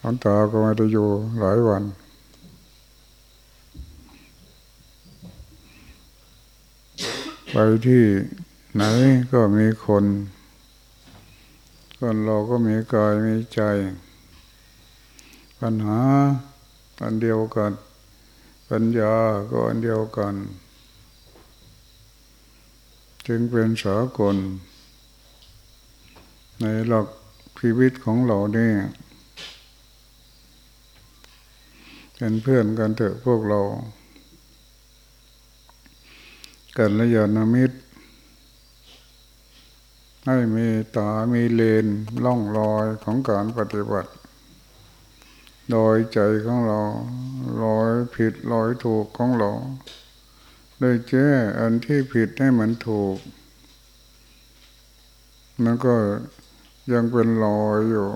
หลวงตาก็ไม่ได้อยู่หลายวัน ไปที่ไหนก็มีคน คนเราก็มีกายมีใจ ปัญหาอันเดียวกัน ปัญญาก็อันเดียวกัน จึงเป็นสากลในหลักชีวิตของเราเนี่ย เป็นเพื่อนกันเถอะพวกเรากันละยานามิตร ให้มีตา มีเลนล่องรอยของการปฏิบัติโดยใจของเราลอยผิดลอยถูกของเราโดยแจ้อันที่ผิดให้มันถูก มันก็ยังเป็นลอยอยู่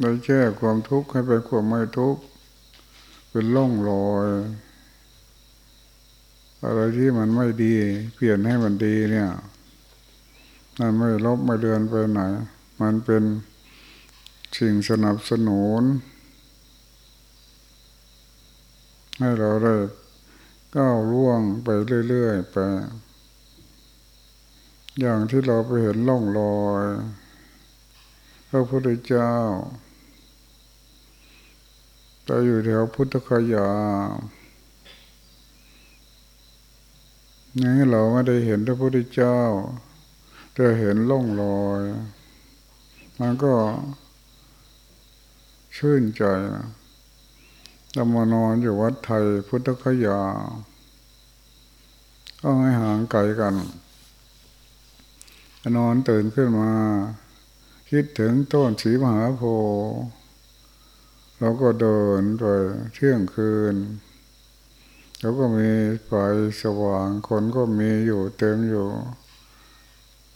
โดยแก้ความทุกข์ให้เป็นความไม่ทุกข์ เป็นล่องลอย อะไรที่มันไม่ดี เปลี่ยนให้มันดีเนี่ยมันไม่ลบไม่เดือนไปไหน มันเป็นสิ่งสนับสนุน ให้เราได้ก้าวล่วงไปเรื่อยๆไป อย่างที่เราไปเห็นล่องลอย พระพุทธเจ้า ไปอยู่แถวพุทธคยานี่เราไม่ได้เห็นพระพุทธเจ้า แต่เห็นล่องลอย มันก็ชื่นใจนะเรามานอนอยู่วัดไทยพุทธคยา ก็ให้ห่างไกลกัน นอนตื่นขึ้นมา คิดถึงต้นสีมหาโพธิ์ เราก็เดินไปเที่ยงคืน แล้วก็มีไฟสว่างคนก็มีอยู่เต็มอยู่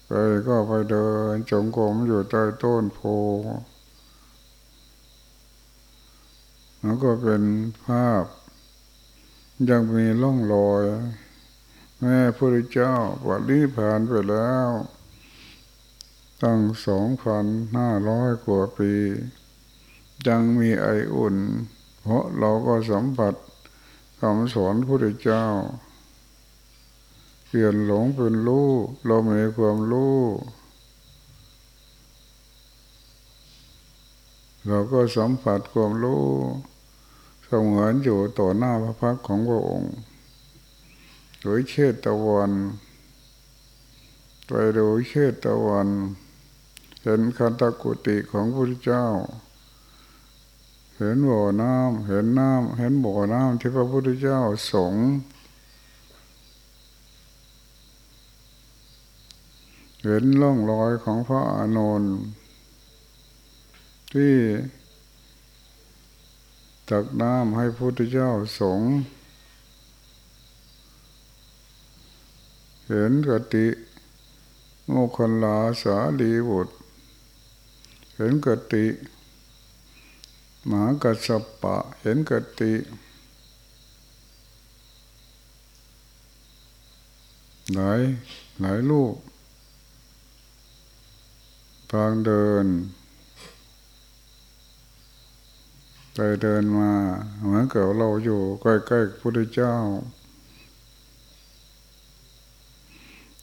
ไปก็ไปเดินจงกรมอยู่ใต้ต้นโพแล้วก็เป็นภาพ ยังมีล่องรอย แม่พระเจ้าวัดนี้ผ่านไปแล้ว ตั้งสองพันห้าร้อยกว่าปี ยังมีไออุ่น เพราะเราก็สัมผัสคำสอนพระเจ้า เปลี่ยนหลงเป็นรู้เรามีความรู้เราก็สัมผัสความรู้เสมือนอยู่ต่อหน้าพระพักของพระองค์โดยเชตตะวันไปดูเชตตะวันเห็นคันตะกุติของพระเจ้า เห็นบ่อน้ำเห็นน้ำเห็นบ่อน้ำที่พระพุทธเจ้าสงเห็นล่องรอยของพระอานนท์ที่ตักน้ำให้พระพุทธเจ้าสงเห็นกติโมคนลาสาลีบุตร เห็นกติ หมากัสปะ เห็นกติ หลายหลายลูกทางเดินไปเดินมาเหมือนกับเราอยู่ใกล้ๆพระพุทธเจ้า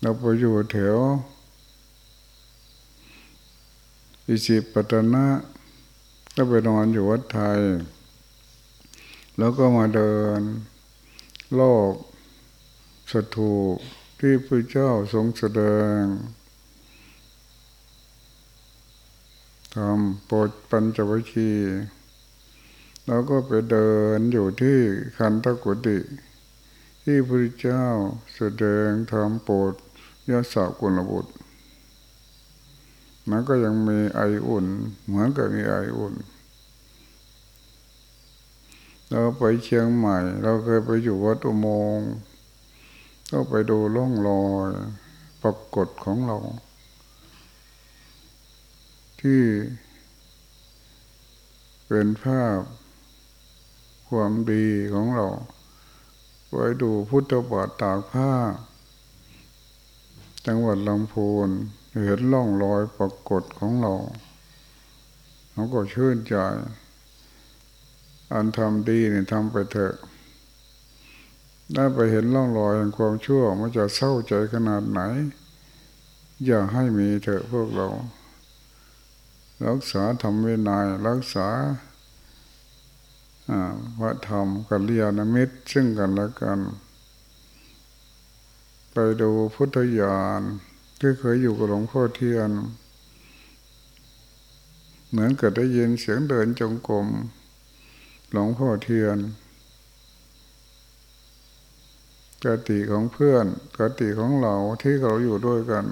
เราไปอยู่แถวอิสิปตนะ ก็ไปนอนอยู่วัดไทย แล้วก็มาเดินโลกสถูที่พระเจ้าทรงแสดงทำโปรดปัญจวัคคีแล้วก็ไปเดินอยู่ที่คันตะกุติ ที่พระเจ้าแสดงทำโปรดยศกุลบุตร มันก็ยังมีไออุ่น เหมือนกับมีไออุ่น เราไปเชียงใหม่ เราเคยไปอยู่วัดอุโมงค์ก็ไปดูล่องรอยปรากฏของเรา ที่เป็นภาพความดีของเรา ไปดูพุทธบาทตากผ้า จังหวัดลำพูน เห็นล่องรอยปรากฏของเราเราก็ชื่นใจ อันทำดีเนี่ยทำไปเถอะได้ไปเห็นร่องรอยของความชั่วมันจะเศร้าใจขนาดไหน อย่าให้มีเถอะพวกเรา รักษาธรรมวินัยรักษาพระธรรมกัลยาณมิตรซึ่งกันและกัน ไปดูพุทธญาณ ที่เคยอยู่กับหลวงพ่อเทียน เหมือนเกับได้ยินเสียงเดินจงกรมหลวงพ่อเทียนกติของเพื่อนกติของเราที่เราอยู่ด้วยกัน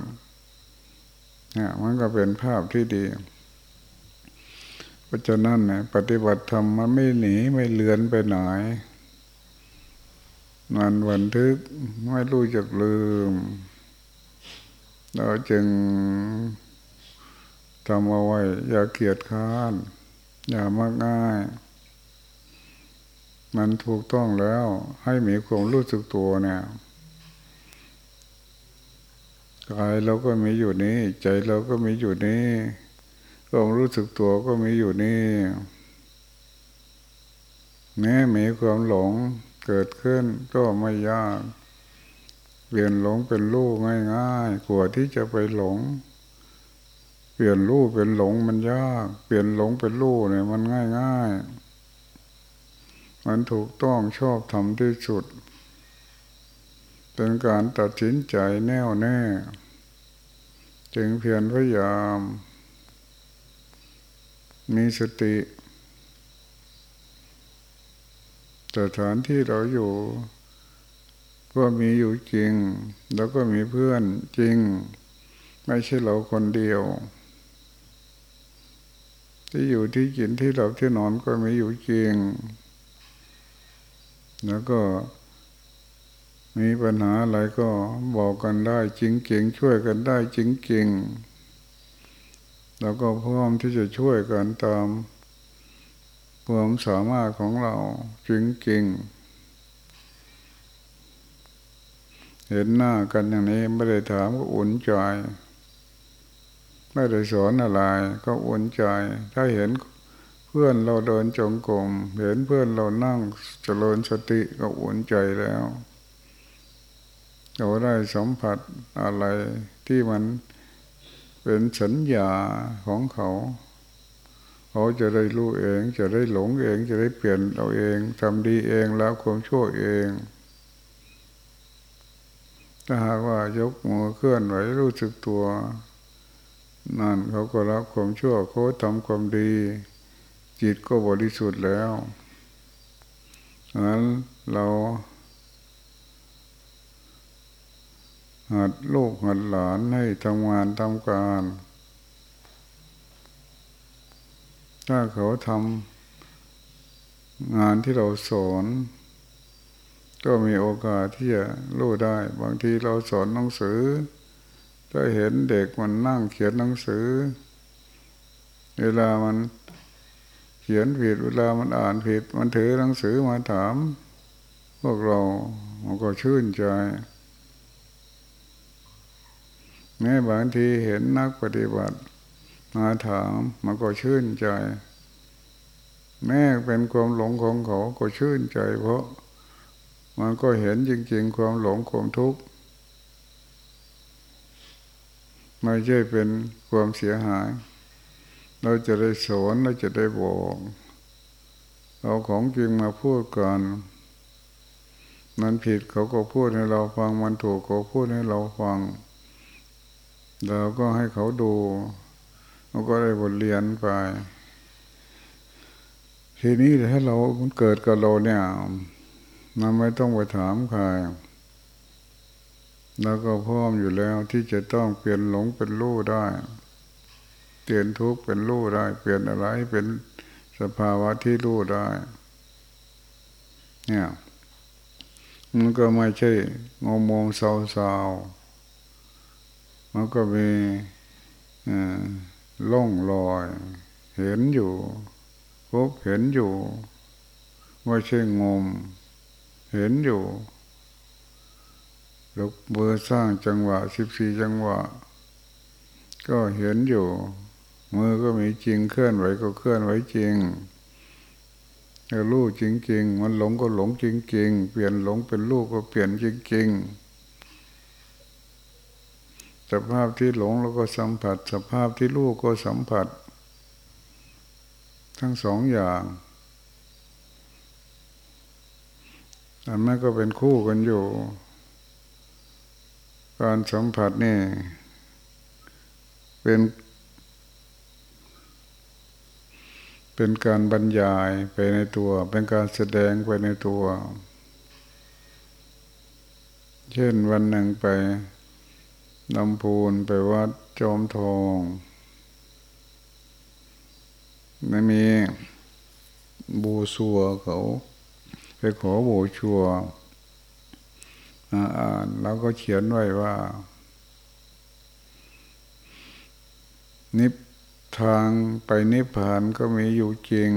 เนี่ยมันก็เป็นภาพที่ดีเพราะฉะนั้นเนี่ยปฏิบัติธรรมมันไม่หนีไม่เลือนไปไหนมันวันทึกไม่รู้จักลืม เราจึงทำเอาไว้ อย่าเกียดค้าน อย่ามากง่าย มันถูกต้องแล้วให้มีความรู้สึกตัวเนี่ยกายเราก็มีอยู่นี้ ใจเราก็มีอยู่นี้ความรู้สึกตัวก็มีอยู่นี่แม้มีความหลงเกิดขึ้นก็ไม่ยาก เปลี่ยนหลงเป็นรู้ง่ายๆกลัวที่จะไปหลง เปลี่ยนรู้เป็นหลงมันยาก เปลี่ยนหลงเป็นรู้เนี่ยมันง่ายๆมันถูกต้องชอบทำที่สุด เป็นการตัดสินใจแน่วแน่ จึงเพียรพยายาม มีสติสถานที่เราอยู่ ก็มีอยู่จริง แล้วก็มีเพื่อนจริง ไม่ใช่เราคนเดียว ที่อยู่ที่กินที่เราที่นอนก็มีอยู่จริง แล้วก็มีปัญหาอะไรก็บอกกันได้จริงๆช่วยกันได้จริงๆเราก็พร้อมที่จะช่วยกันตามความสามารถของเราจริงๆ เห็นหน้ากันอย่างนี้ไม่ได้ถามก็อุ่นใจไม่ได้สอนอะไร ก็อุ่นใจ ถ้าเห็นเพื่อนเราเดินจงกรมเห็นเพื่อนเรานั่งเจริญสติก็อุ่นใจแล้วเราได้สัมผัสอะไรที่มันเป็นสัญญาของเขาเขาจะได้รู้เอง จะได้หลงเอง จะได้เปลี่ยนเราเองทำดีเองแล้วความชั่วเอง ถ้าหากว่ายกมือเคลื่อนไหวรู้สึกตัว นั่นเขาก็รับความชั่วเขาทำความดี จิตก็บริสุทธิ์แล้วงั้นเราหัดลูกหัดหลานให้ทำงานทำการ ถ้าเขาทำงานที่เราสอน ก็มีโอกาสที่จะรู้ได้ บางทีเราสอนหนังสือถ้าเห็นเด็กมันนั่งเขียนหนังสือ เวลามันเขียนผิดเวลามันอ่านผิด มันถือหนังสือมาถาม พวกเรามันก็ชื่นใจแม้บางทีเห็นนักปฏิบัติมาถามมันก็ชื่นใจ แม้เป็นความหลงของเขาก็ชื่นใจเพราะ มันก็เห็นจริงๆความหลงความทุกข์ไม่ใช่เป็นความเสียหาย เราจะได้สอนเราจะได้บอกเอาของจริงมาพูดกันมันผิดเขาก็พูดให้เราฟังมันถูกเขาพูดให้เราฟังเราก็ให้เขาดูเราก็ได้บทเรียนไป ทีนี้ถ้าเราเกิดกับเราเนี่ย มันไม่ต้องไปถามใครเราก็พร้อมอยู่แล้วที่จะต้องเปลี่ยนหลงเป็นรู้ได้ เปลี่ยนทุกข์เป็นรู้ได้ เปลี่ยนอะไรเป็นสภาวะที่รู้ได้ เนี่ยมันก็ไม่ใช่งงมงเศร้าๆมันก็มีล่องลอย เห็นอยู่พบเห็นอยู่ ไม่ใช่งม เห็นอยู่ลูกเบอร์สร้างจังหวะสิบสี่จังหวะ ก็เห็นอยู่ มือก็มีจริงเคลื่อนไหวก็เคลื่อนไหวจริงจเออรู้จริงมันหลงก็หลงจริงๆเปลี่ยนหลงเป็นรู้ก็เปลี่ยนจริงๆสภาพที่หลงเราก็สัมผัส สภาพที่รู้ก็สัมผัส ทั้งสองอย่าง อันนั้นก็เป็นคู่กันอยู่ การสัมผัสนี่ เป็น เป็นการบรรยายไปในตัว เป็นการแสดงไปในตัว เช่นวันหนึ่งไปนำพูนไปวัดจอมทองไม่มีบูสัวเขา ขอบูชัวอ่านแล้วก็เขียนไว้ว่า นิพทางไปนิพพานก็มีอยู่จริง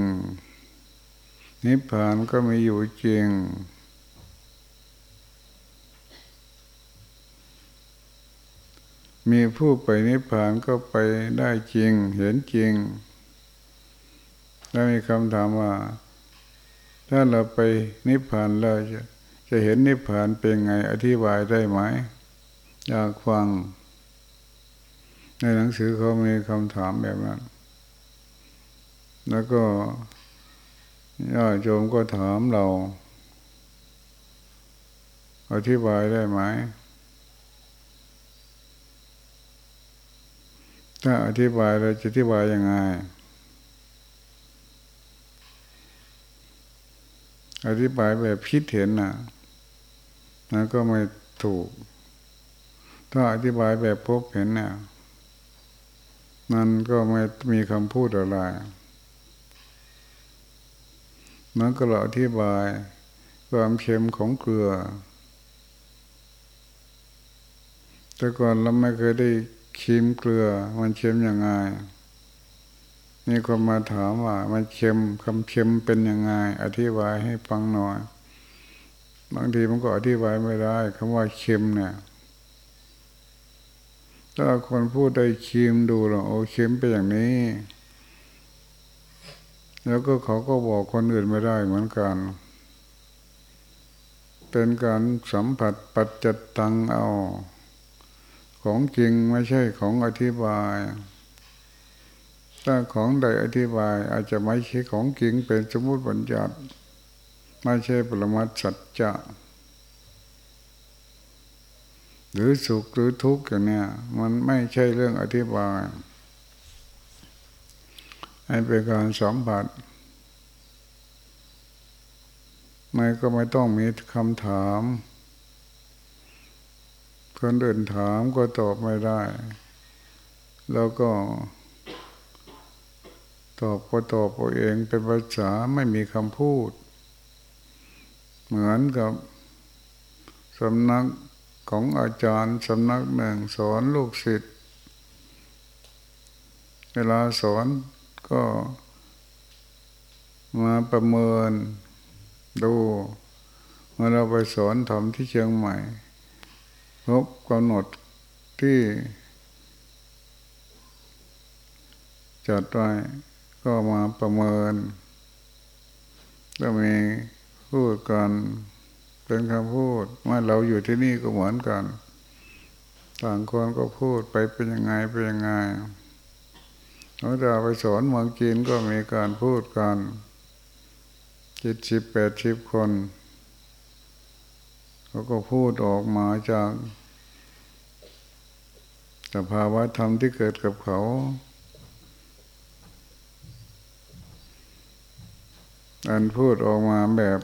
นิพพานก็มีอยู่จริงมีผู้ไปนิพพานก็ไปได้จริง เห็นจริง แล้วมีคำถามว่า ถ้าเราไปนิพพานแล้วจะจะเห็นนิพพานเป็นไงอธิบายได้ไหมอยากฟัง ในหนังสือเขามีคำถามแบบนั้น แล้วก็ญาติโยมก็ถามเรา อธิบายได้ไหม ถ้าอธิบายเราจะอธิบายยังไง อธิบายแบบคิดเห็นนะ่ะนั่นก็ไม่ถูก ถ้าอธิบายแบบพบเห็นนะ่ะมันก็ไม่มีคำพูดอะไรมันก็เราอธิบายความเค็มของเกลือ แต่ก่อนเราไม่เคยได้ชิมเกลือ มันเค็มยังไง มีคนมาถามว่า มันเค็มคำเค็มเป็นยังไง อธิบายให้ฟังหน่อย บางทีมันก็อธิบายไม่ได้คำว่าเค็มเนี่ย ถ้าคนพูดได้ชิมดูหรอโอ้เค็มไปอย่างนี้ แล้วก็เขาก็บอกคนอื่นไม่ได้เหมือนกัน เป็นการสัมผัสปัจจตังเอา ของจริงไม่ใช่ของอธิบาย ถ้าของใดอธิบายอาจจะไม่ใช่ของจริงเป็นสมมติบัญญัติไม่ใช่ปรมัตสัจจะหรือสุขหรือทุกข์อย่างเนี้ยมันไม่ใช่เรื่องอธิบายให้เป็นการสัมผัสไม่ก็ไม่ต้องมีคำถามคนเดินถามก็ตอบไม่ได้ แล้วก็ ตอบก็ตอบตัวเองเป็นภาษาไม่มีคำพูด เหมือนกับสำนักของอาจารย์สำนักหนึ่งสอนลูกศิษย์เวลาสอนก็มาประเมินดูเมื่อเราไปสอนทำที่เชียงใหม่พบกำหนดที่จัดไว้ ก็มาประเมินก็มีพูดกันเป็นคำพูดว่าเราอยู่ที่นี่ก็เหมือนกัน ต่างคนก็พูดไปเป็นยังไงเป็นยังไงเราจะไปสอนเมืองจีนก็มีการพูดกันจิตสิบแปดสิบคนเขาก็พูดออกมาจากสภาวะธรรมที่เกิดกับเขา อันพูดออกมาแบบ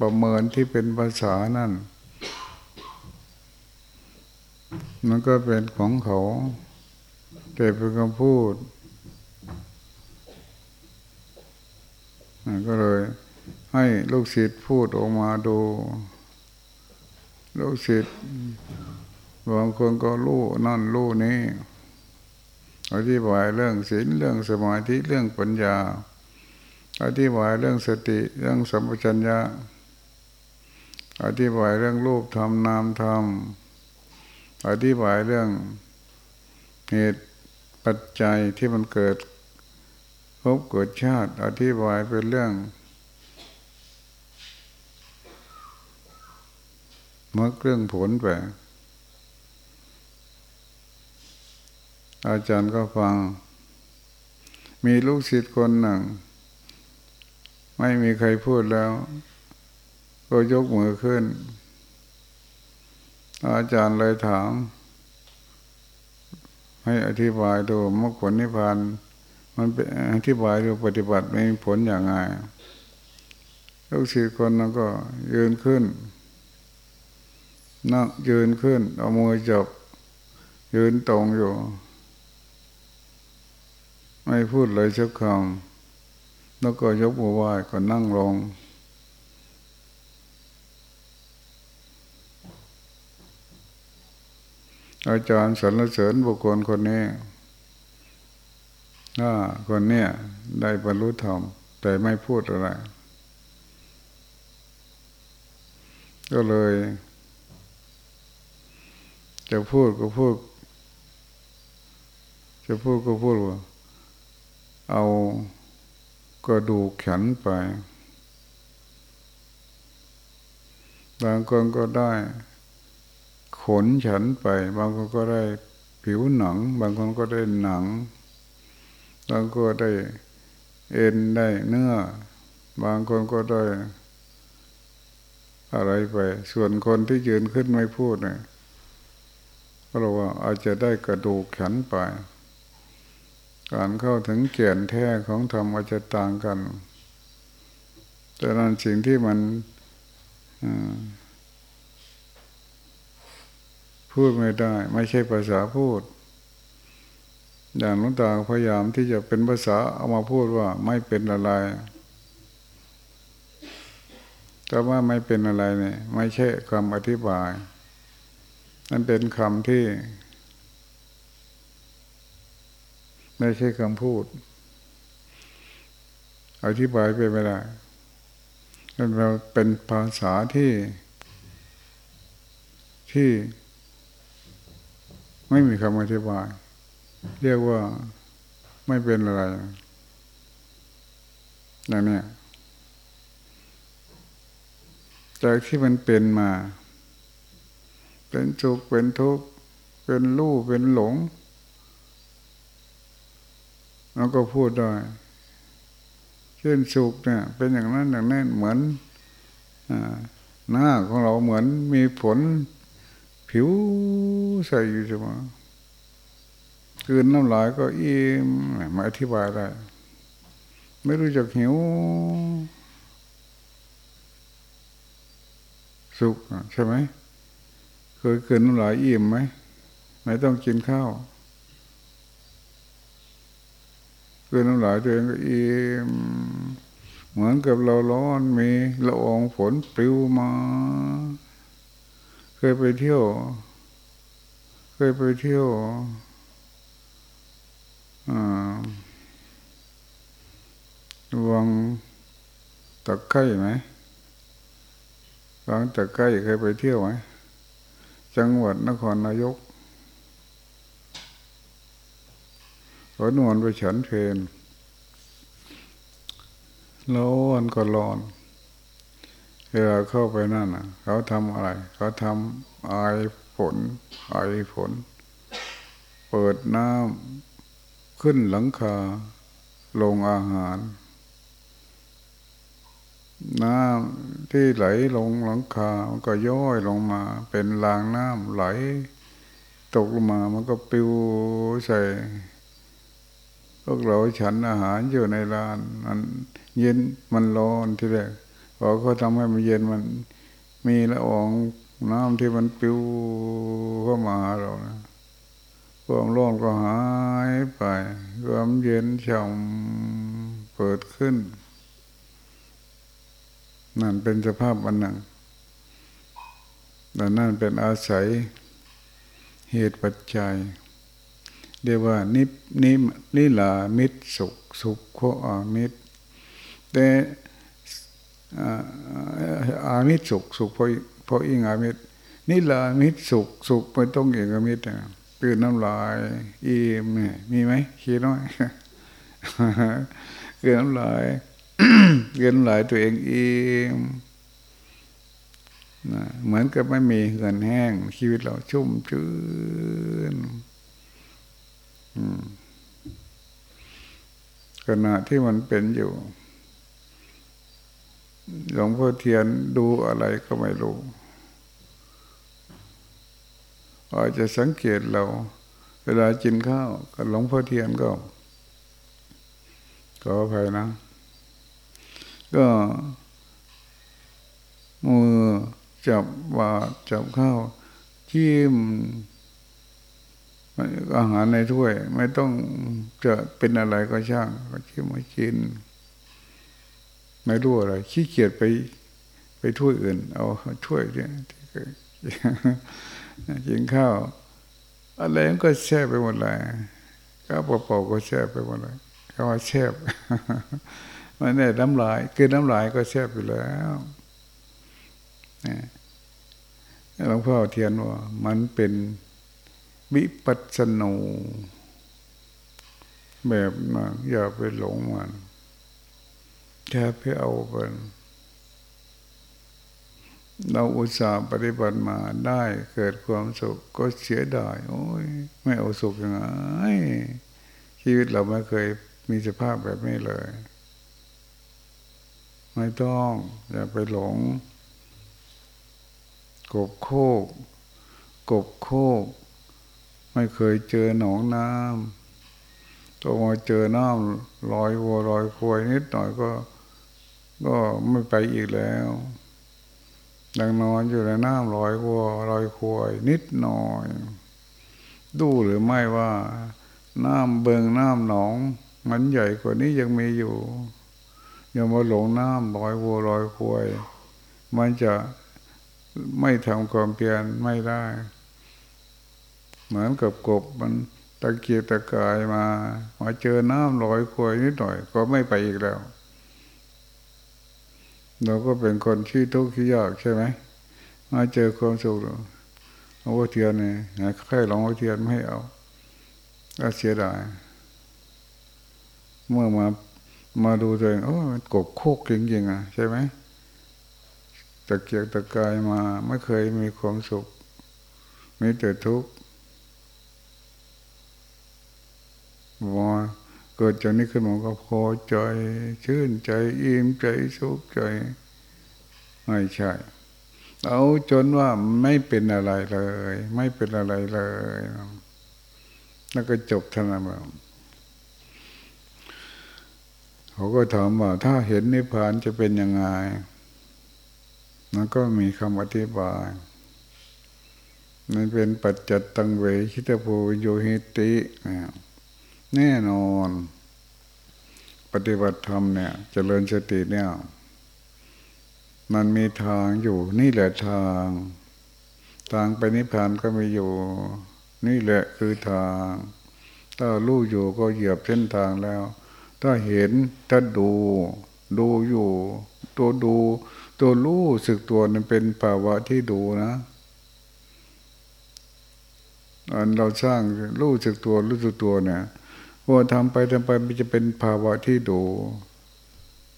ประเมินที่เป็นภาษานั่น มันก็เป็นของเขา แต่เป็นคำพูดก็เลย ให้ลูกศิษย์พูดออกมาดู ลูกศิษย์บางคนก็รู้นั่นรู้นี้อธิบายเรื่องศีลเรื่องสมาธิเรื่องปัญญา อธิบายเรื่องสติเรื่องสัมปชัญญะอธิบายเรื่องรูปธรรมนามธรรมอธิบายเรื่องเหตุปัจจัยที่มันเกิดพบเกิดชาติ อธิบายเป็นเรื่องมรรคเรื่องผลไปอาจารย์ก็ฟัง มีลูกศิษย์คนหนึ่ง ไม่มีใครพูดแล้ว ก็ยกมือขึ้น อาจารย์เลยถาม ให้อธิบายดูมรรคผลนิพพานมันเป็นอธิบายดูปฏิบัติมีผลอย่างไรลูกศิษย์คนนั้นก็ยืนขึ้นนั่งยืนขึ้น เอามือจับยืนตรงอยู่ ไม่พูดเลยสักคำ แล้วก็ยกมือไหว้ก็นั่งลง อาจารย์สรรเสริญบุคคลคนนี้ถ้าคนเนี้ยได้บรรลุธรรม แต่ไม่พูดอะไร ก็เลย จะพูดก็พูด จะพูดก็พูดว่าเอา กระดูกแขนไป บางคนก็ได้ ขนฉันไป บางคนก็ได้ผิวหนัง บางคนก็ได้หนัง บางคนก็ได้เอ็นได้เนื้อ บางคนก็ได้ อะไรไป ส่วนคนที่ยืนขึ้นไม่พูดเนี่ยก็เราว่าอาจจะได้กระดูกแขนไป การเข้าถึงเกียนแท้ของธรรมอาจจะต่างกัน แต่นั้นสิ่งที่มันพูดไม่ได้ ไม่ใช่ภาษาพูด อย่างลุงตาพยายามที่จะเป็นภาษาเอามาพูดว่าไม่เป็นอะไรแต่ว่าไม่เป็นอะไรเนี่ย ไม่ใช่คำอธิบาย นั่นเป็นคำที่ ไม่ใช่คำพูด อธิบายไปไม่ได้เราเป็นภาษาที่ที่ ไม่มีคำอธิบาย เรียกว่าไม่เป็นอะไรอย่างนี้จากที่มันเป็นมา เป็นสุขเป็นทุกข์เป็นรู้เป็นหลง เราก็พูดได้เช่นสุขเนี่ย เป็นอย่างนั้นอย่างนั้นเหมือนหน้าของเราเหมือนมีผลผิวใสอยู่ใช่ไหมคืนน้ำลายก็อิ่มมาอธิบายได้ ไม่รู้จักหิว สุขใช่ไหมเคยกินน้ำลายอิ่มไหมไม่ต้องกินข้าว กินน้ำลายตัวเองก็อิ่มเหมือนกับเราร้อนมีละอองฝนปลิวมา เคยไปเที่ยว เคยไปเที่ยววังตะไคร่ไหมวังตะไคร่เคยไปเที่ยวไหมจังหวัดนครนายก ขอนวนไปฉันเพนร้อนก็ร้อนเวลาเข้าไปนั่นน่ะเขาทำอะไร เขาทำไอฝนไอฝนเปิดน้ำขึ้นหลังคา ลงอาหาร น้ำที่ไหลลงหลังคา มันก็ย่อยลงมา เป็นรางน้ำไหล ตกลงมา มันก็ปิวใส่ พวกเราฉันอาหารอยู่ในร้านมันเย็นมันร้อนที่แรกพอเขาทำให้มันเย็นมันมีละอองน้ำที่มันปิวเข้ามาเรานะความร้อนก็หายไปความเย็นช่ำเปิดขึ้น นั่นเป็นสภาพอันหนึ่งแต่นั่นเป็นอาศัยเหตุปัจจัย เรียกว่านินินิลามิตรสุขสุขโคอามิตรแต่อามิตรสุขสุขเพอพออิงอามิตรนิลามิตรสุขสุขไม่ต้องเองอามิตรตื่นน้ำลายอิ่มเนี่ยมีไหมขี้น้อยเกินน้ำลายเกินหลายตัวเององนะเหมือนกับไม่มีเงินแห้งชีวิตเราชุ่มชื้น ขณะที่มันเป็นอยู่ หลวงพ่อเทียนดูอะไรก็ไม่รู้ อาจจะสังเกตเรา เวลากินข้าวกับหลวงพ่อเทียนก็ขออภัยนะ ก็มือจับบาจับข้าวจิ้ม อาหารในถ้วย ไม่ต้องจะเป็นอะไรก็ช่างก็ชิมมากิน ไม่รู้อะไรขี้เกียจไป ไปถ้วยอื่น เอาถ้วยเนี่ยกินข้าวอะไรก็แช่ไปหมดเลยข้าวเปล่าๆก็แช่ไปหมดเลยข้าวแช่มันเนี่ยน้ำลายคือน้ำลายก็แช่ไปแล้วหลวงพ่อเทียนว่ามันเป็น วิปัสสนูแบบนั้นอย่าไปหลงมันแค่ไปเอาเป็นเราอุตส่าห์ปฏิบัติมาได้เกิดความสุขก็เสียดาย โอ้ย ไม่เอาสุขยังไงชีวิตเราไม่เคยมีสภาพแบบนี้เลย ไม่ต้อง อย่าไปหลง กบโคก กบโคก ไม่เคยเจอหนองน้ำตัวมาเจอน้ำลอยวัวลอยควายนิดหน่อยก็ ก็ไม่ไปอีกแล้วดังนอนอยู่ในน้ำลอยวัวลอยควายนิดหน่อย ดูหรือไม่ว่า น้ำเบิงน้ำหนอง มันใหญ่กว่านี้ยังมีอยู่อย่ามาหลงน้ำลอยวัวลอยควายมันจะไม่ทำความเพียรไม่ได้ เหมือนกับกบมันตะเกียกตะกายมามาเจอน้ำลอยควายนิดหน่อย ก็ไม่ไปอีกแล้ว เราก็เป็นคนที่ทุกข์ที่ยากใช่ไหมมาเจอความสุขหลวงพ่อเทียนเนี่ยแค่ลวงพ่อเทียนไม่เอาก็เสียดายเมื่อมามาดูตัวเองโอ้กบโคกจริงๆอะใช่ไหมตะเกียกตะกายมาไม่เคยมีความสุขมีแต่ทุกข์ ว่าเกิดจากนี้ขึ้นมาก็พอใจ ชื่นใจอิ่มใจสุขใจ ไม่ใช่เอาจนว่าไม่เป็นอะไรเลย ไม่เป็นอะไรเลย แล้วก็จบท่านั้นเขาก็ถามว่า ถ้าเห็นนิพพานจะเป็นยังไงมันก็มีคำอธิบายมันเป็นปัจจัตตังเวชิตโพโยหิติ แน่นอน ปฏิบัติธรรมเนี่ยจเจริญสติเนี่ย มันมีทางอยู่นี่แหละทาง ทางไปนิพพานก็มีอยู่ นี่แหละคือทาง ถ้าลู่อยู่ก็เหยียบเส้นทางแล้ว ถ้าเห็นถ้าดู ดูอยู่ ตัวดู ตัวรู้สึกตัวนั้นเป็นภาวะที่ดูนะอันเราสร้างรู้สึกตัวรู้สึกตัวเนี่ย พอทำไปทำไปมันจะเป็นภาวะที่ดู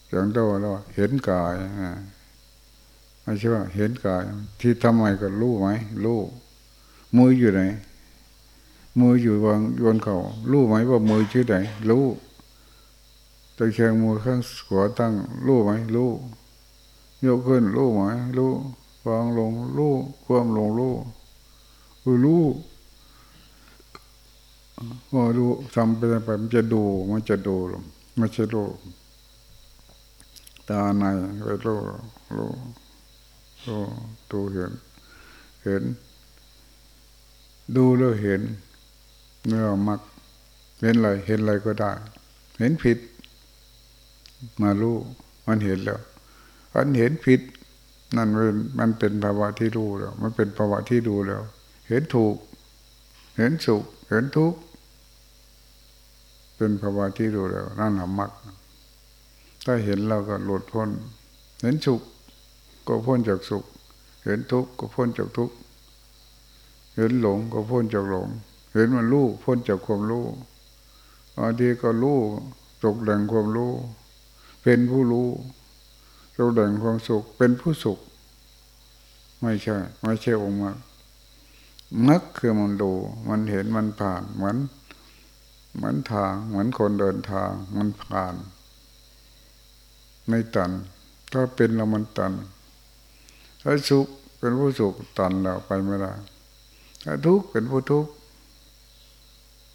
อย่างเดียวเราเห็นกายไม่ใช่ว่า เห็นกาย ที่ทำไมก็รู้ไหมรู้มืออยู่ไหน มืออยู่วางโยนเขารู้ไหมว่ามือชื่อไหนรู้ตะแคงมือข้างขวาตั้งรู้ไหมรู้ยกขึ้นรู้ไหมรู้วางลงรู้ความลงรู้รู้ พอรู้ทำไปไปมันจะดูมันจะดูม่ใช่รู้ตาในไปรู้รู้รู้ดูเห็น เห็น ดูแล้วเห็นเนื้อมักเห็นอะไรเห็นอะไรก็ได้ เห็นผิด มารู้มันเห็นแล้วอันเห็นผิด นั่นเป็นมันเป็นภาวะที่รู้แล้ว มันเป็นภาวะที่ดูแล้ว เห็นถูก เห็นสุข เห็นทุกข์ เป็นภาวะที่ดูแล้วนั่นหามักถ้าเห็นเราก็หลุดพ้น เห็นสุขก็พ้นจากสุข เห็นทุกข์ก็พ้นจากทุกข์เห็นหลงก็พ้นจากหลง เห็นมันรู้พ้นจากความรู้บางทีก็รู้ตกแหล่งความรู้ เป็นผู้รู้เราแบ่งความสุข เป็นผู้สุข ไม่ใช่ ไม่ใช่องค์มรรคมรรคคือมันดู มันเห็นมันผ่านเหมือน เหมือนทางเหมือนคนเดินทางมันผ่าน ไม่ตัน ถ้าเป็นเรามันตัน ถ้าสุขเป็นผู้สุขตันแล้วไปไม่ได้ถ้าทุกข์เป็นผู้ทุกข์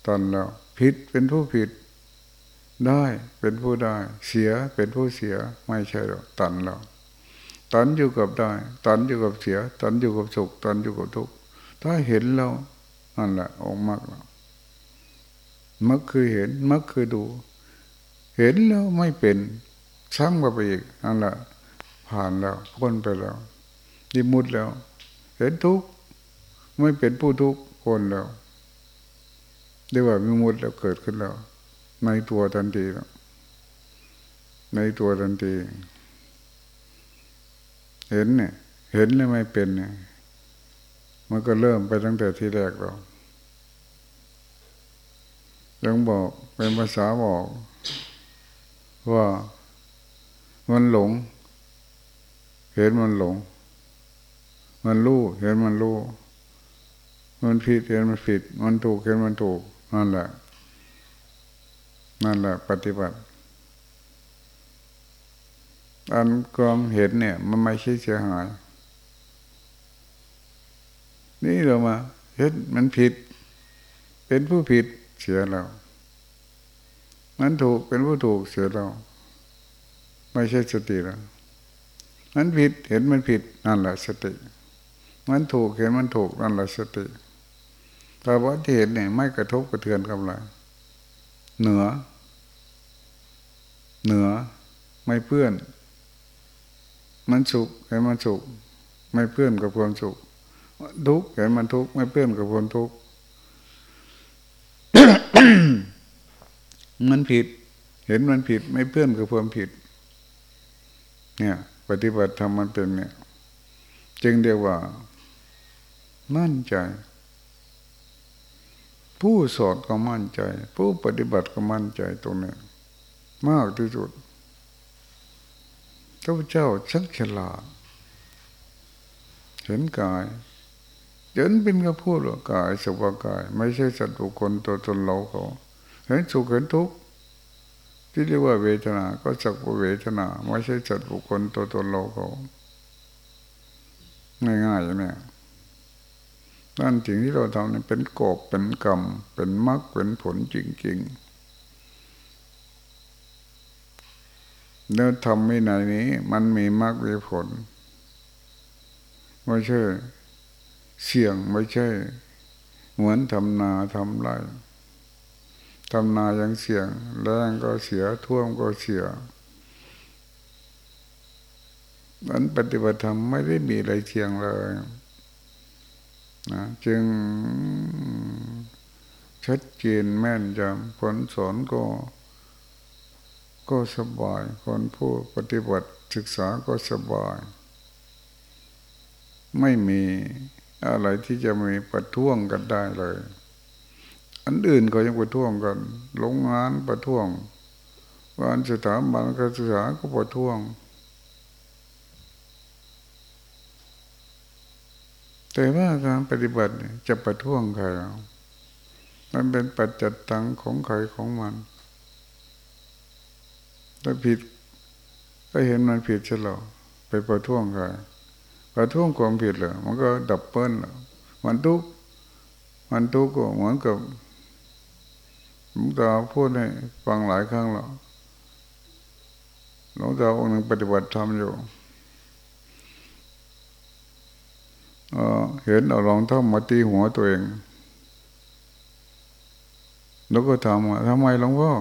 ตันแล้วผิดเป็นผู้ผิด ได้เป็นผู้ได้ เสียเป็นผู้เสียไม่ใช่หรอกตันแล้วตันอยู่กับได้ ตันอยู่กับเสีย ตันอยู่กับสุข ตันอยู่กับทุกข์ถ้าเห็นแล้วนั่นแหละองค์มรรค มักคือเห็นมักคือดู เห็นแล้วไม่เป็นซ้ำกับไปอีกนั่นแหละผ่านแล้วพ้นไปแล้วดิมุดแล้ว เห็นทุกข์ไม่เป็นผู้ทุกข์คนแล้วเรียกว่ามีมุดแล้วเกิดขึ้นแล้ว ในตัวทันทีแล้วในตัวทันที เห็นเนี่ย เห็นแล้วไม่เป็นเนี่ย มันก็เริ่มไปตั้งแต่ที่แรกเรา ยังบอกเป็นภาษาบอกว่ามันหลง เห็นมันหลง มันรู้เห็นมันรู้ มันผิดเห็นมันผิด มันถูกเห็นมันถูกนั่นแหละ นั่นแหละปฏิบัติ อันความเห็นเนี่ย มันไม่ใช่เสียหาย นี่เรามาเห็นมันผิด เป็นผู้ผิด เสียแล้วมันถูกเป็นผู้ถูกเสียแล้ว ไม่ใช่สติแล้วมันผิดเห็นมันผิดนั่นแหละสติมันถูกเห็นมันถูกนั่นแหละสติแต่ว่าที่เห็นเนี่ยไม่กระทบกระเทือนกับอะไรเหนือ เหนือไม่เพื่อน มันสุขเห็นมันสุขไม่เพื่อนกับความสุขทุกข์เห็นมันทุกข์ไม่เพื่อนกับความทุกข์ มันผิด เห็นมันผิด ไม่เพื่อนกับความผิด เนี่ย ปฏิบัติธรรมมันเป็นเนี่ย จึงเดียวว่า มั่นใจ ผู้สอนก็มั่นใจ ผู้ปฏิบัติก็มั่นใจตรงนี้มากที่สุดพระเจ้าชักฉลาดเห็นกาย เดินเป็นก็พูดว่ากายสุภากาย ไม่ใช่สัตว์บุคคลตัวตนเราเขาเห็นสุขเห็นทุกข์ที่เรียกว่าเวทนา ก็สักว่าเวทนา ไม่ใช่สัตว์บุคคลตัวตนเราเขาง่ายๆอย่างนี้นั่นสิ่งที่เราทำนี่เป็นกบเป็นกรรม เป็นมรรคเป็นผลจริงๆแล้วทำไม่ไหนนี้ มันมีมรรคมีผลไม่ใช่ เสี่ยงไม่ใช่ เหมือนทำนาทำไรทำนายังเสี่ยงแรงก็เสียท่วมก็เสียมันปฏิบัติธรรมไม่ได้มีอะไรเชียงเลยนะจึงชัดเจนแม่นยำคนสอนก็ ก็สบาย คนผู้ปฏิบัติศึกษาก็สบาย ไม่มี อะไรที่จะมีประท้วงกันได้เลย อันอื่นก็ยังประท้วงกันโรงงานประท้วงการสถาบันการศึกษาก็ประท้วง แต่ว่าการปฏิบัติจะประท้วงใครมันเป็นปัจจัตตังของใครของมันถ้าผิดก็เห็นมันผิดเฉลยไปประท้วงใคร ระท้วงความผิดเลยมันก็ดับเบิ้ลมันทุกมันทุกข์ก็เหมือนกับหลวงตาพูดให้ฟังหลายครั้งแล้วหลวงตาองค์หนึ่งปฏิบัติธรรมอยู่เห็นเอารองเท้ามาตีหัวตัวเอง แล้วก็ถามว่าทำไมหลวงพ่อ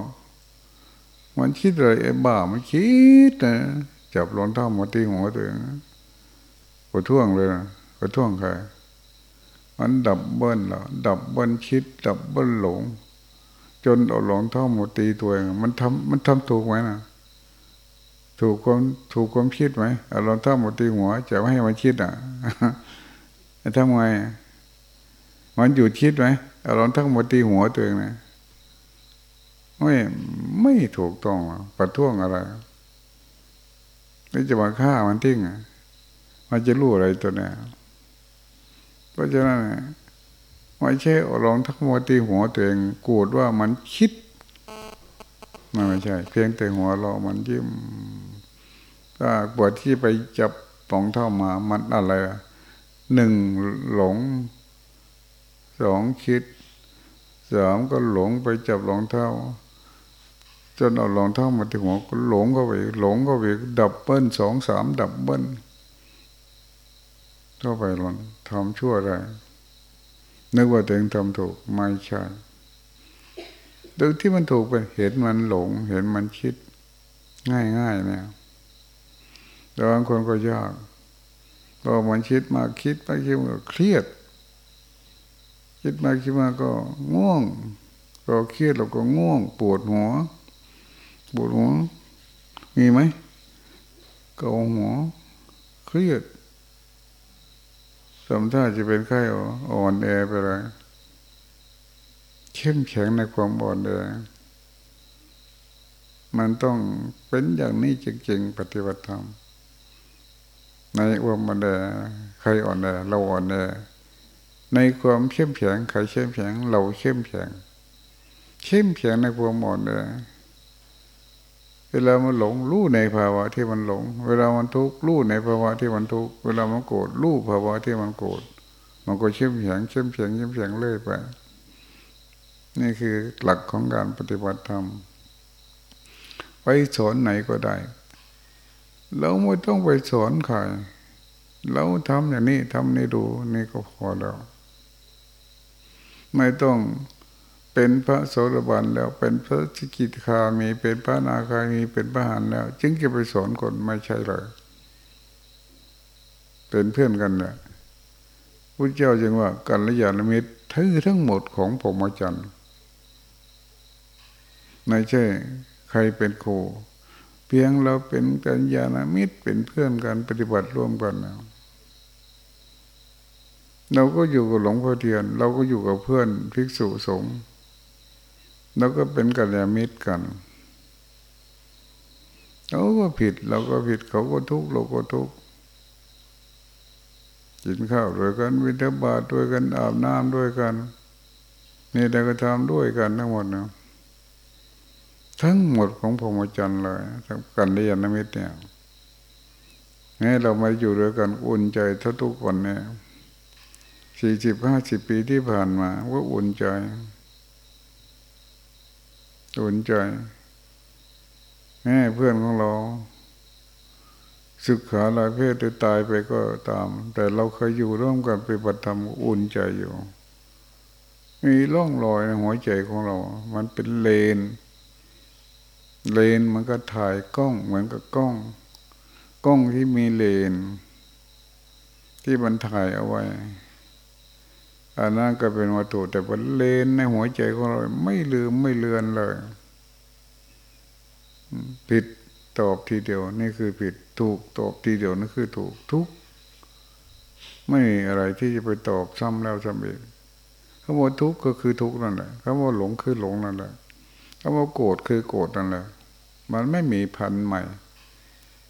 มันคิดอะไรไอ้บ้ามันคิดนะจับรองเท้ามาตีหัวตัวเอง กระท่วงเลยนะกระท่วงใครมันดับเบิ้ลแล้วดับเบิ้ลคิด ดับเบิ้ลหลง จนเอาหลงท่อหมดตีตัวเองมันทำมันทำถูกไหมนะถูกความถูกความคิดไหมเอาหลงท่อหมดตีหัว จะไม่ให้มันคิดอะทำไงมันหยุดคิดไหมเอาหลงท่อหมดตีหัวตัวเองนะไม่ไม่ถูกต้องประท้วงอะไรนี่จะมาฆ่ามันทิ้งอะ มันจะรู้อะไรตัวนี้เพราะฉะนั้นไม่ใช่ลองทักมัวตีหัวตัวเองโกรธว่ามันคิดมันไม่ใช่ เพียงแต่หัวเรามันยิ้มถ้าปวดที่ไปจับปองเท่ามามันอะไรหนึ่งหลงสองคิดสามก็หลงไปจับรองเท้า จนเอารองเท้ามาที่หัวก็หลงก็ไปหลงก็ไปดับเบิ้ลสองสามดับเบิ้ล เข้าไปหลอนทำชั่วได้นึกว่าตัวเองทำถูกไม่ใช่ดูที่มันถูกไปเห็นมันหลง เห็นมันคิด ง่ายๆเนี่ยแต่บางคนก็ยากพอมันคิดมาคิดไปคิดมาเครียด คิดมาคิดมาก็ง่วงก็เครียดเราก็ง่วง ปวดหัว ปวดหัวมีไหมเกาหัวเครียด สมท่าจะเป็นไข้อ่อนแอไปเลยเข้มแข็งในความอ่อนแอมันต้องเป็นอย่างนี้จริงๆ ปฏิบัติธรรม ในความอ่อนแอใครอ่อนแอเราอ่อนแอในความเข้มแข็งใครเข้มแข็งเราเข้มแข็งเข้มแข็งในความอ่อนแอ เวลามันหลงรู้ในภาวะที่มันหลง เวลามันทุกข์รู้ในภาวะที่มันทุกข์เวลามันโกรธรู้ภาวะที่มันโกรธมันก็เข้มแข็งเข้มแข็งเข้มแข็งเรื่อยไป นี่คือหลักของการปฏิบัติธรรมไปสอนไหนก็ได้เราไม่ต้องไปสอนใครเราทำอย่างนี้ทำนี่ดูนี่ก็พอแล้ว ไม่ต้อง เป็นพระโสดาบันแล้วเป็นพระสกิทามีเป็นพระนาคามีเป็นพระหันแล้ว จึงจะไปสอนคนไม่ใช่เลยเป็นเพื่อนกันเนี่ยพระเจ้าจึงว่ากัลยาณมิตรทั้งทั้งหมดของผมอาจารย์ไม่ใช่ใครเป็นครูเพียงเราเป็นกัลยาณมิตรเป็นเพื่อนกันปฏิบัติร่วมกันแล้วเราก็อยู่กับหลวงพ่อเทียน เราก็อยู่กับเพื่อนภิกษุสงฆ์ เราก็เป็นกัลยาณมิตรกันเขาก็ผิดเราก็ผิดเขาก็ทุกข์เราก็ทุกข์กินข้าวด้วยกันวิทบาทด้วยกันอาบน้ำด้วยกันนี่แต่ก็ทำด้วยกันทั้งหมดนะทั้งหมดของพรหมจรรย์เลยทั้งกันเรียนนมิตรเนี่ยนี่เรามาอยู่ด้วยกันอุ่นใจทุกทุกคนเนี่ยสี่สิบห้าสิบปีที่ผ่านมาว่าอุ่นใจ อุ่นใจแม่เพื่อนของเราศึกษาลายเพศหรือตายไปก็ตาม แต่เราเคยอยู่ร่วมกันไปบัติธรรมอุ่นใจอยู่ มีร่องรอยในหัวใจของเรา มันเป็นเลน เลนมันก็ถ่ายกล้องเหมือนกับกล้อง กล้องที่มีเลน ที่มันถ่ายเอาไว้ อันนั้นก็เป็นวัตถุแต่เป็นเลนในหัวใจของเรา ไม่ลืมไม่เลือนเลยผิดตอบทีเดียวนี่คือผิดถูกตอบทีเดียวนั่นคือถูกทุกไม่อะไรที่จะไปตอบซ้ำแล้วซ้ำอีกคำว่าทุกข์ก็คือทุกข์นั่นแหละคำว่าหลงคือหลงนั่นแหละคำว่าโกรธคือโกรธนั่นแหละ มันไม่มีพันใหม่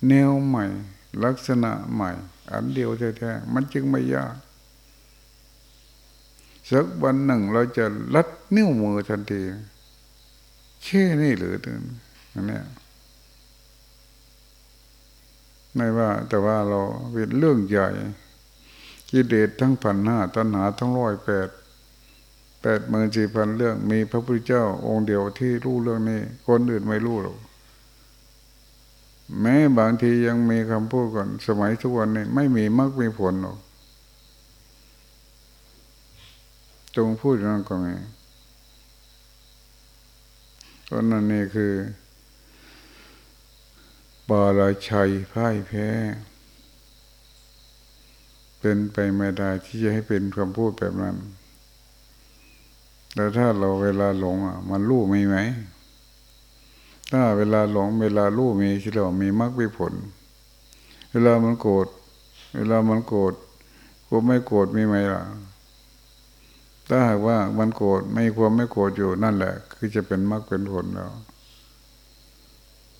แนวใหม่ ลักษณะใหม่ อันเดียวแท้ๆมันจึงไม่ยาก สักวันหนึ่งเราจะลัดนิ้วมือทันทีแค่นี้หรือตึงอันนี้ไม่ว่า แต่ว่าเราเป็นเรื่องใหญ่กิเลสทั้งพันห้าตัณหาทั้งร้อยแปดแปดหมื่นสี่พันเรื่องมีพระพุทธเจ้าองค์เดียวที่รู้เรื่องนี้ คนอื่นไม่รู้หรอกแม้บางทียังมีคำพูดก่อน สมัยทุกวันนี้ไม่มีมรรคมีผลหรอก จงพูดนั่นก็ม่เพราะนั่นนี่คือบาลาชัยพ่ายแพ้ เป็นไปไม่ได้ที่จะให้เป็นคำพูดแบบนั้น แต่ถ้าเราเวลาหลงอะ มันรู้มีไหม ถ้าเวลาหลง เวลารู้มีที่เรามีมรรคมีผล เวลามันโกรธ เวลามันโกรธกูไม่โกรธมีไหมล่ะ ถ้าหากว่ามันโกรธไม่ความไม่โกรธอยู่นั่นแหละ คือจะเป็นมรรคเป็นผลแล้ว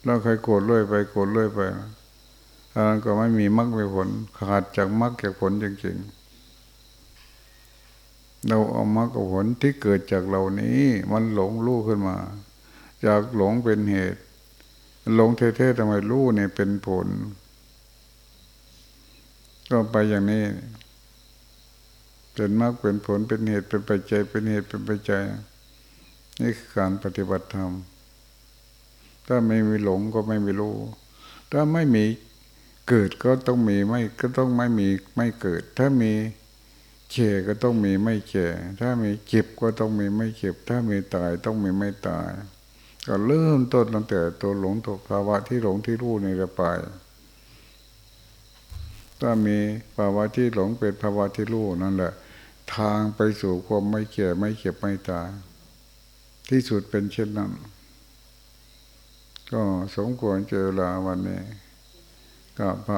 เราใครโกรธเรื่อยไปโกรธเรื่อยไปถ้านั้นก็ไม่มีมรรคไม่ผล ขาดจากมรรคจากผลจริงๆ เราเอามรรคกับผลที่เกิดจากเรานี้ มันหลงรู้ขึ้นมา จากหลงเป็นเหตุ หลงเท่ๆทำไมรู้เนี่ยเป็นผล ก็ไปอย่างนี้ เป็นมรรคเป็นผลเป็นเหตุเป็นปัจจัยเป็นเหตุเป็นปัจจัยนี่คือการปฏิบัติธรรม ถ้าไม่มีหลงก็ไม่มีรู้ ถ้าไม่มีเกิดก็ต้องมีไม่ก็ต้องไม่มีไม่เกิด ถ้ามีเฉก็ต้องมีไม่เฉถ้ามีเจ็บก็ต้องมีไม่เจ็บ ถ้ามีตายต้องมีไม่ตาย ก็เริ่มต้นตั้งแต่ตัวหลงตัวภาวะที่หลงที่รู้ในระไป ถ้ามีภาวะที่หลงเป็นภาวะที่รู้นั่นแหละ ทางไปสู่ความไม่เก่ไม่เก็บไม่ตายที่สุดเป็นเช่นนั้น ก็สมควรเจอลาวันนี้กับพระ